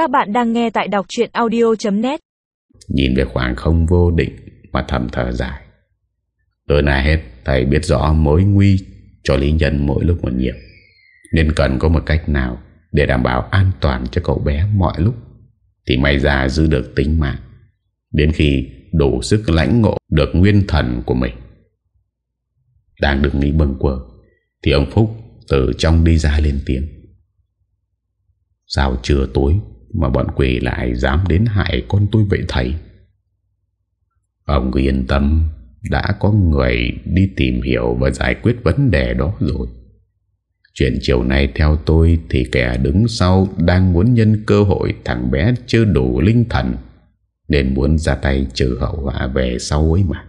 Các bạn đang nghe tại đọc chuyện audio.net Nhìn về khoảng không vô định Mà thầm thở dài. Hơn ai hết, Thầy biết rõ mối nguy cho lý nhân mỗi lúc một nhiều Nên cần có một cách nào Để đảm bảo an toàn cho cậu bé mọi lúc. Thì may ra giữ được tính mạng, Đến khi đủ sức lãnh ngộ Được nguyên thần của mình. Đang được nghĩ bừng quờ Thì ông Phúc từ trong đi ra lên tiếng. Sao trưa tối? Mà bọn quỷ lại dám đến hại con tôi vậy thầy? Ông cứ yên tâm, Đã có người đi tìm hiểu Và giải quyết vấn đề đó rồi. Chuyện chiều nay theo tôi Thì kẻ đứng sau Đang muốn nhân cơ hội Thằng bé chưa đủ linh thần, Nên muốn ra tay trừ hậu họa về sau ấy mà.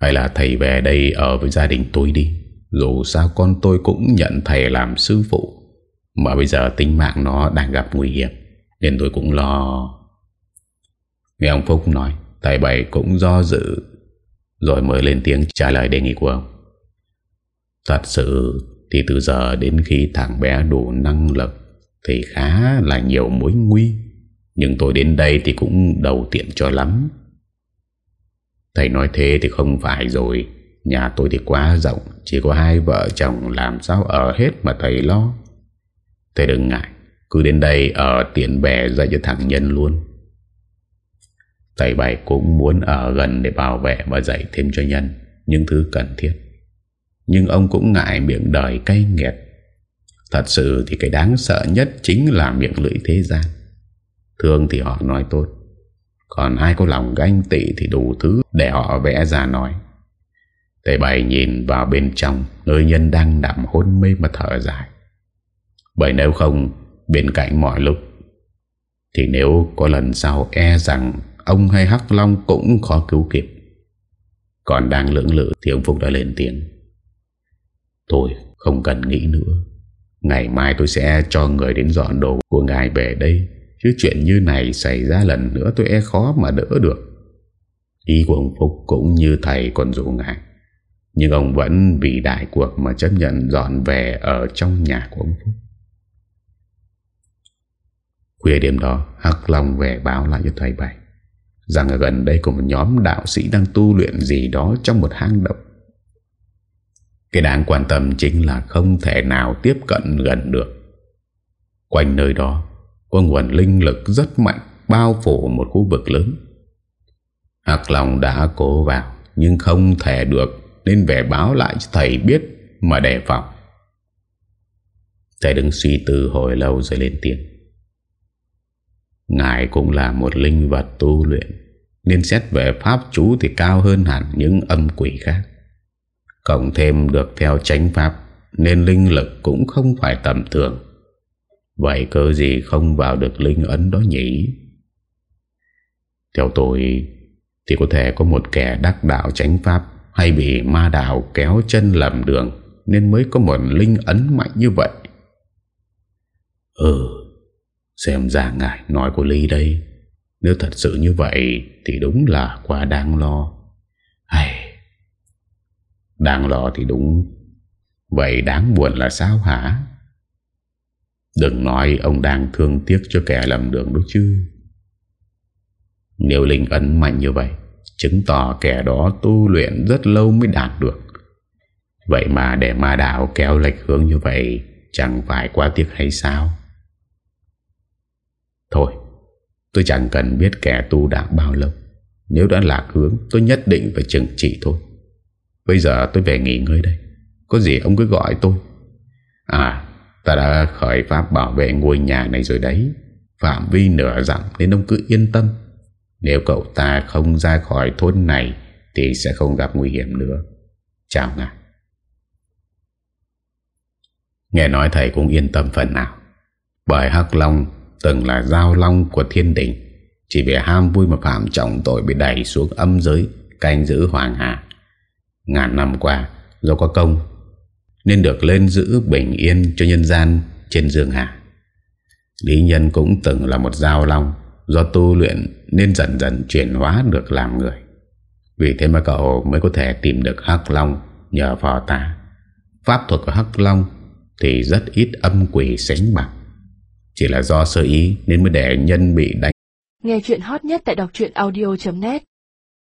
Hay là thầy về đây ở với gia đình tôi đi, Dù sao con tôi cũng nhận thầy làm sư phụ. Mà bây giờ tính mạng nó đang gặp nguy hiểm, Nên tôi cũng lo. Nghe ông Phúc nói Thầy Bảy cũng do dự, Rồi mới lên tiếng trả lời đề nghị của ông. Thật sự Thì từ giờ đến khi thằng bé đủ năng lực Thì khá là nhiều mối nguy, Nhưng tôi đến đây thì cũng đầu tiện cho lắm. Thầy nói thế thì không phải rồi, Nhà tôi thì quá rộng, Chỉ có hai vợ chồng, làm sao ở hết mà thầy lo. Thầy đừng ngại, Cứ đến đây ở tiện bè dạy cho thằng Nhân luôn Thầy Bảy cũng muốn ở gần để bảo vệ và dạy thêm cho Nhân những thứ cần thiết. Nhưng ông cũng ngại miệng đời cay nghiệt. Thật sự thì cái đáng sợ nhất chính là miệng lưỡi thế gian. Thường thì họ nói tốt. Còn ai có lòng ganh tị thì đủ thứ để họ vẽ ra nói. Thầy Bảy nhìn vào bên trong, nơi nhân đang nằm hôn mê mà thở dài. Bởi nếu không, bên cạnh mọi lúc, thì nếu có lần sau e rằng Ông hay Hắc Long cũng khó cứu kịp. Còn đang lưỡng lự Thì ông Phúc đã lên tiếng. Thôi không cần nghĩ nữa. Ngày mai tôi sẽ cho người đến dọn đồ của ngài về đây. Chứ chuyện như này xảy ra lần nữa tôi e khó mà đỡ được. Ý của ông Phúc cũng như thầy còn dụ ngài. Nhưng ông vẫn vì đại cuộc mà chấp nhận dọn về ở trong nhà của ông Phúc. Khuya đêm đó, Hắc Long về báo lại cho thầy Bảy rằng ở gần đây có một nhóm đạo sĩ đang tu luyện gì đó trong một hang động. Cái đáng quan tâm chính là không thể nào tiếp cận gần được. Quanh nơi đó, có nguồn linh lực rất mạnh bao phủ một khu vực lớn. Hạc Long đã cố vào, nhưng không thể được, nên về báo lại cho thầy biết mà đề phòng. Thầy đứng suy tư hồi lâu rồi lên tiếng. Ngài cũng là một linh vật tu luyện. Nên xét về pháp chú thì cao hơn hẳn những âm quỷ khác. Cộng thêm được theo tránh pháp, Nên linh lực cũng không phải tầm thường. Vậy cơ gì không vào được linh ấn đó nhỉ? Theo tôi, Thì có thể có một kẻ đắc đạo tránh pháp Hay bị ma đạo kéo chân lầm đường, Nên mới có một linh ấn mạnh như vậy. Ừ Xem ra ngài nói của Ly đây. Nếu thật sự như vậy, Thì đúng là quá đáng lo. Hay Đáng lo thì đúng. Vậy đáng buồn là sao hả? Đừng nói ông đang thương tiếc cho kẻ lầm đường đó chứ. Nếu linh ấn mạnh như vậy, Chứng tỏ kẻ đó tu luyện rất lâu mới đạt được. Vậy mà để ma đạo kéo lệch hướng như vậy, Chẳng phải quá tiếc hay sao? Thôi, Tôi chẳng cần biết kẻ tu đạo bao lâu. Nếu đã lạc hướng, Tôi nhất định phải trừng trị thôi. Bây giờ tôi về nghỉ ngơi đây. Có gì ông cứ gọi tôi. À ta đã khởi pháp bảo vệ ngôi nhà này rồi đấy. Phạm vi nửa dặm Nên ông cứ yên tâm. Nếu cậu ta không ra khỏi thôn này Thì sẽ không gặp nguy hiểm nữa. Chào ngài. Nghe nói thầy cũng yên tâm phần nào. Bởi Hắc Long từng là giao long của thiên đình. Chỉ vì ham vui mà phạm trọng tội bị đẩy xuống âm giới, Canh giữ Hoàng Hà Ngàn năm qua, do có công, Nên được lên giữ bình yên cho nhân gian trên Dương Hà Lý Nhân cũng từng là một giao long, Do tu luyện nên dần dần chuyển hóa được làm người. Vì thế mà cậu mới có thể tìm được Hắc Long nhờ phò ta Pháp thuật của Hắc Long thì rất ít âm quỷ sánh bằng chỉ là do sơ ý Nên mới để nhân bị đánh. Nghe chuyện hot nhất tại đọc audio.net